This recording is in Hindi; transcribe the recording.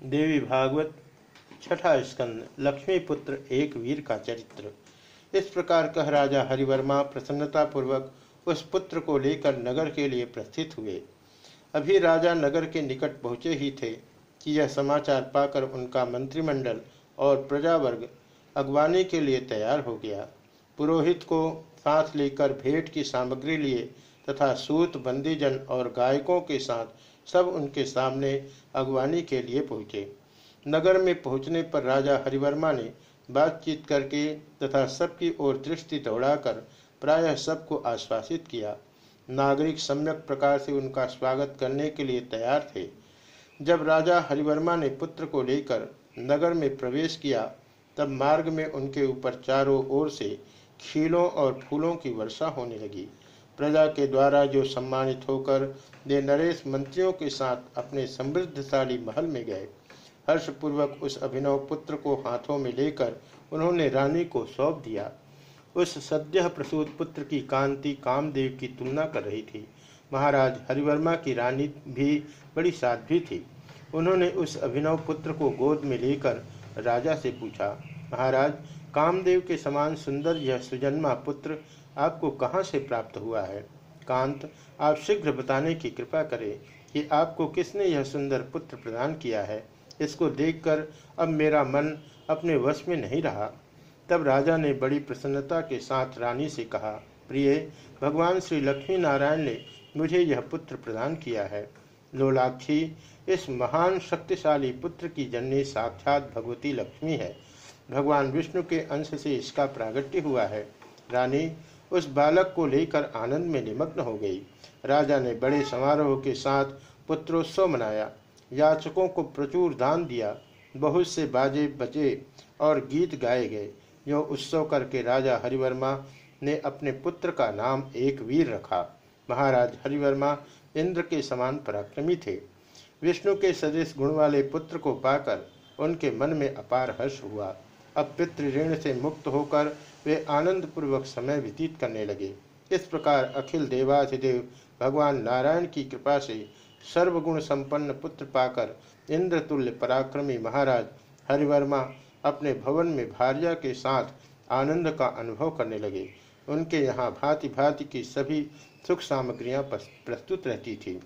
देवी भागवत, छठा स्कंद लक्ष्मी पुत्र एक वीर का चरित्र। इस प्रकार कह राजा हरिवर्मा प्रसन्नता पूर्वक उस पुत्र को लेकर नगर के लिए प्रस्थित हुए। अभी राजा नगर के निकट पहुँचे ही थे कि यह समाचार पाकर उनका मंत्रिमंडल और प्रजावर्ग अगवाने के लिए तैयार हो गया। पुरोहित को साथ लेकर भेंट की सामग्री लिए तथा सूत, बंदीजन और गायकों के साथ सब उनके सामने अगवानी के लिए पहुँचे। नगर में पहुँचने पर राजा हरिवर्मा ने बातचीत करके तथा सबकी ओर दृष्टि दौड़ाकर प्रायः सबको आश्वासित किया। नागरिक सम्यक प्रकार से उनका स्वागत करने के लिए तैयार थे। जब राजा हरिवर्मा ने पुत्र को लेकर नगर में प्रवेश किया, तब मार्ग में उनके ऊपर चारों ओर से खीलों और फूलों की वर्षा होने लगी। प्रजा के द्वारा जो सम्मानित होकर वे नरेश मंत्रियों के साथ अपने समृद्धशाली महल में गए। हर्षपूर्वक उस अभिनव पुत्र को हाथों में लेकर उन्होंने रानी को सौंप दिया। उस सद्य प्रसूत पुत्र की कांति कामदेव की तुलना कर रही थी। महाराज हरिवर्मा की रानी भी बड़ी साध्वी थी। उन्होंने उस अभिनव पुत्र को गोद में लेकर राजा से पूछा, महाराज कामदेव के समान सुंदर यह सुजन्मा पुत्र आपको कहाँ से प्राप्त हुआ है? कांत, आप शीघ्र बताने की कृपा करें कि आपको किसने यह सुंदर पुत्र प्रदान किया है। इसको देखकर अब मेरा मन अपने वश में नहीं रहा। तब राजा ने बड़ी प्रसन्नता के साथ रानी से कहा, प्रिय, भगवान श्री लक्ष्मी नारायण ने मुझे यह पुत्र प्रदान किया है। लोलाक्षी, इस महान शक्तिशाली पुत्र की जननी साक्षात भगवती लक्ष्मी है। भगवान विष्णु के अंश से इसका प्रागट्य हुआ है। रानी, उस बालक को लेकर आनंद में निमग्न हो गई। राजा ने बड़े समारोह के साथ पुत्रोत्सव मनाया। याचकों को प्रचुर दान दिया। बहुत से बाजे बजे और गीत गाए गए। जो उत्सव करके राजा हरिवर्मा ने अपने पुत्र का नाम एक वीर रखा। महाराज हरिवर्मा इंद्र के समान पराक्रमी थे। विष्णु के सदृश गुण वाले पुत्र को पाकर उनके मन में अपार हर्ष हुआ। अब पितृ ऋण से मुक्त होकर वे आनंद पूर्वक समय व्यतीत करने लगे। इस प्रकार अखिल देवाधिदेव भगवान नारायण की कृपा से सर्वगुण संपन्न पुत्र पाकर इंद्रतुल्य पराक्रमी महाराज हरिवर्मा अपने भवन में भार्या के साथ आनंद का अनुभव करने लगे। उनके यहाँ भांति भांति की सभी सुख सामग्रियाँ प्रस्तुत रहती थी।